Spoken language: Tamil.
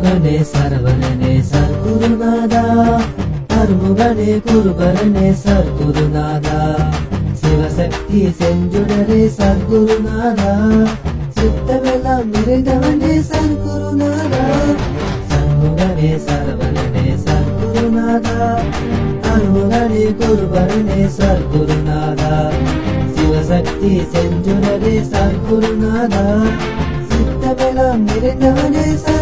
அருமுகனே சரவணனே சர்க்குருநாதா அருமுகனே குருபரனே சர்க்குருநாதா சிவசக்தி செஞ்சுடரே சர்க்குருநாதா சித்தமெல்லாம் நிறைந்தவனே சர்க்குருநாதா சண்முகனே சரவணனே சர்க்குருநாதா அருமுகனே குருபரனே சர்க்குருநாதா சிவசக்தி செஞ்சுடரே சர்க்குருநாதா சித்தமெல்லாம் நிறைந்தவனே சர்